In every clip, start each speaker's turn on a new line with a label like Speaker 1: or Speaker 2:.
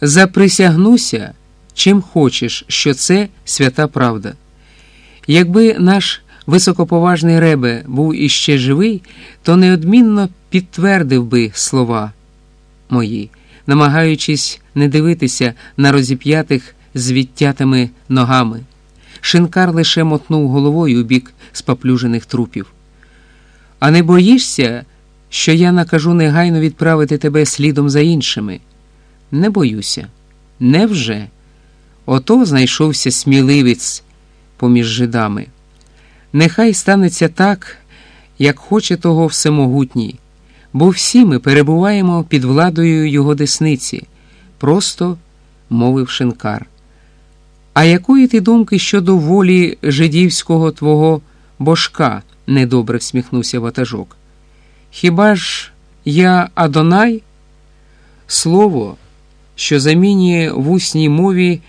Speaker 1: Заприсягнуся, чим хочеш, що це свята правда. Якби наш високоповажний ребе був іще живий, то неодмінно підтвердив би слова мої, намагаючись не дивитися на розіп'ятих з ногами. Шинкар лише мотнув головою у бік споплюжених трупів. А не боїшся, що я накажу негайно відправити тебе слідом за іншими? Не боюся. Невже? Ото знайшовся сміливець поміж жидами. Нехай станеться так, як хоче того всемогутній, бо всі ми перебуваємо під владою його десниці, просто мовив шинкар. А якої ти думки щодо волі жидівського твого божка? недобре всміхнувся ватажок. Хіба ж я Адонай? Слово, що замінює в усній мові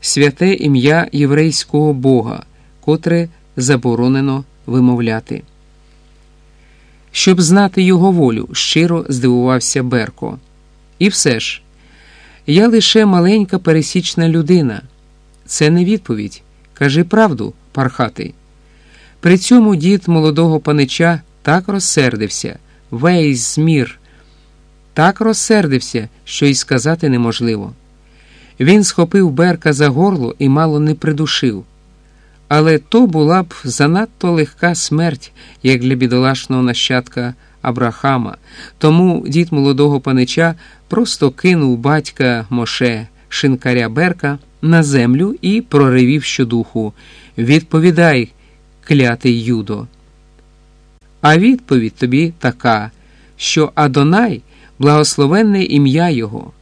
Speaker 1: святе ім'я єврейського Бога, котре заборонено вимовляти. Щоб знати його волю, щиро здивувався Берко. І все ж, я лише маленька пересічна людина. Це не відповідь. Кажи правду, пархатий. При цьому дід молодого панича так розсердився, весь змір, так розсердився, що й сказати неможливо. Він схопив Берка за горло і мало не придушив. Але то була б занадто легка смерть, як для бідолашного нащадка Абрахама, тому дід молодого панича просто кинув батька Моше, шинкаря Берка, на землю і проривів щодуху. Відповідай, клятий Юдо. А відповідь тобі така, що Адонай благословенне ім'я Його.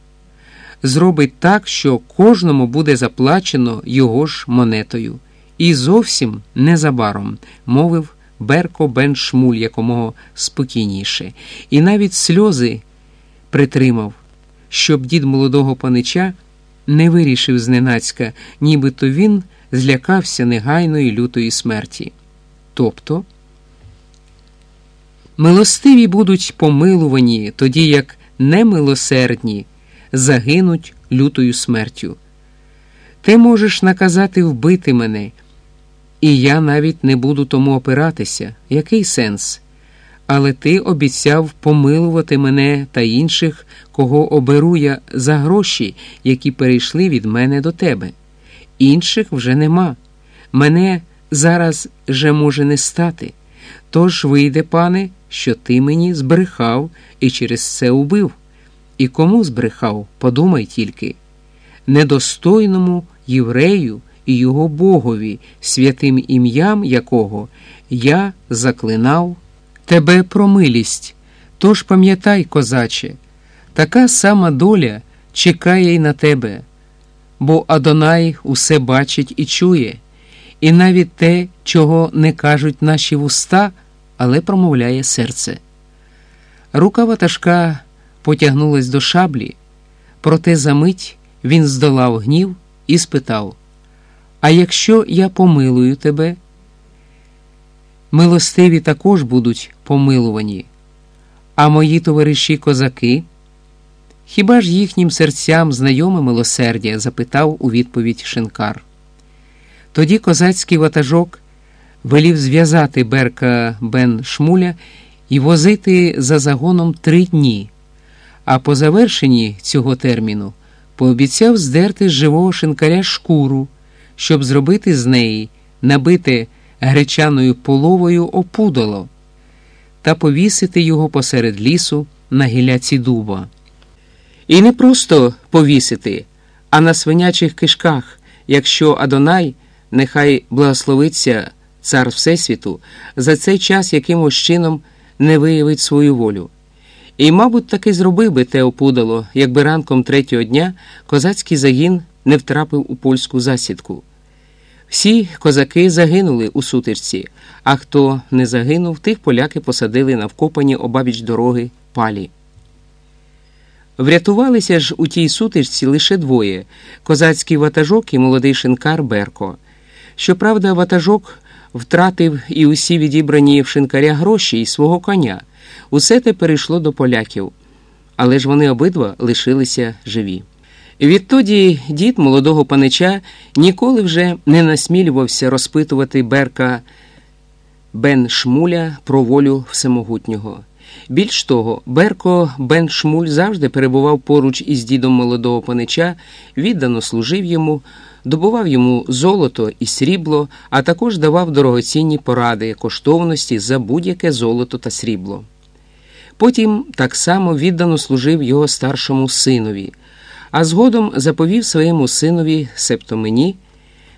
Speaker 1: Зробить так, що кожному буде заплачено його ж монетою. І зовсім незабаром, мовив Берко Бен Шмуль якомога спокійніше, і навіть сльози притримав, щоб дід молодого панича не вирішив зненацька, нібито він злякався негайної лютої смерті. Тобто милостиві будуть помилувані, тоді як немилосердні загинуть лютою смертю. Ти можеш наказати вбити мене, і я навіть не буду тому опиратися. Який сенс? Але ти обіцяв помилувати мене та інших, кого оберу я за гроші, які перейшли від мене до тебе. Інших вже нема. Мене зараз же може не стати. Тож вийде, пане, що ти мені збрехав і через це убив. І кому збрехав, подумай тільки недостойному єврею і його богові, святим ім'ям якого я заклинав тебе про милість. Тож пам'ятай, козаче, така сама доля чекає й на тебе, бо Адонай усе бачить і чує, і навіть те, чого не кажуть наші вуста, але промовляє серце. Рука ватажка потягнулась до шаблі, проте за мить він здолав гнів і спитав: А якщо я помилую тебе? Милостиві також будуть помилувані, а мої товариші козаки? Хіба ж їхнім серцям знайоме милосердя? запитав у відповідь Шинкар. Тоді козацький ватажок велів зв'язати Берка Бен Шмуля і возити за загоном три дні, а по завершенні цього терміну пообіцяв здерти з живого шинкаря шкуру, щоб зробити з неї, набите гречаною половою опудоло та повісити його посеред лісу на гіляці дуба. І не просто повісити, а на свинячих кишках, якщо Адонай, нехай благословиться цар Всесвіту, за цей час якимось чином не виявить свою волю. І, мабуть, таки зробив би те опудало, якби ранком третього дня козацький загін не втрапив у польську засідку. Всі козаки загинули у сутичці, а хто не загинув, тих поляки посадили на вкопані обабіч дороги палі. Врятувалися ж у тій сутичці лише двоє козацький ватажок і молодий шинкар Берко. Щоправда, ватажок втратив і усі відібрані в шинкаря гроші і свого коня. Усе те перейшло до поляків, але ж вони обидва лишилися живі. Відтоді дід молодого панича ніколи вже не насмілювався розпитувати Берка Бен Шмуля про волю всемогутнього. Більш того, Берко Бен Шмуль завжди перебував поруч із дідом молодого панича, віддано служив йому, добував йому золото і срібло, а також давав дорогоцінні поради, коштовності за будь-яке золото та срібло. Потім так само віддано служив його старшому синові, а згодом заповів своєму синові, себто мені,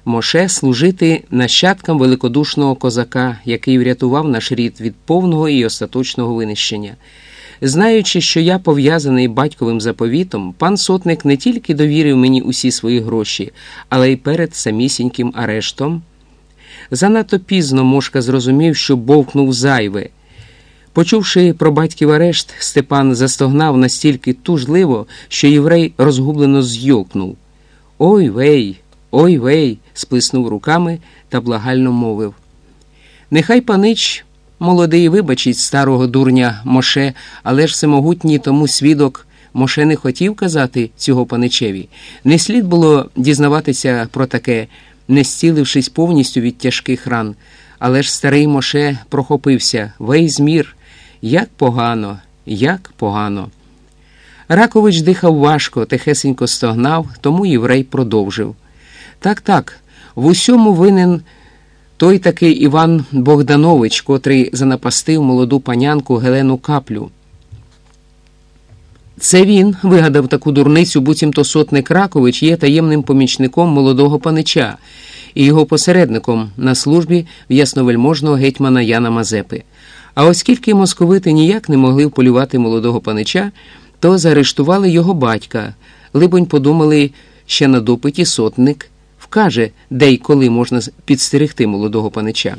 Speaker 1: Моше служити нащадкам великодушного козака, який врятував наш рід від повного і остаточного винищення. Знаючи, що я пов'язаний батьковим заповітом, пан сотник не тільки довірив мені усі свої гроші, але й перед самісіньким арештом. Занадто пізно Мошка зрозумів, що бовкнув зайве. Почувши про батьків арешт, Степан застогнав настільки тужливо, що єврей розгублено зйокнув. Ой вей, ой вей, сплеснув руками та благально мовив. Нехай панич молодий вибачить старого дурня Моше, але ж всемогутній тому свідок Моше не хотів казати цього паничеві. Не слід було дізнаватися про таке, не зцілившись повністю від тяжких ран. Але ж старий Моше прохопився змір. Як погано, як погано. Ракович дихав важко, тихесенько стогнав, тому єврей продовжив. Так, так, в усьому винен той такий Іван Богданович, котрий занапастив молоду панянку Гелену Каплю. Це він вигадав таку дурницю, буцімто сотник Ракович є таємним помічником молодого панича і його посередником на службі в ясновельможного гетьмана Яна Мазепи. А оскільки московити ніяк не могли вполювати молодого панича, то заарештували його батька. Либонь, подумали, ще на допиті сотник вкаже, де й коли можна підстерегти молодого панича.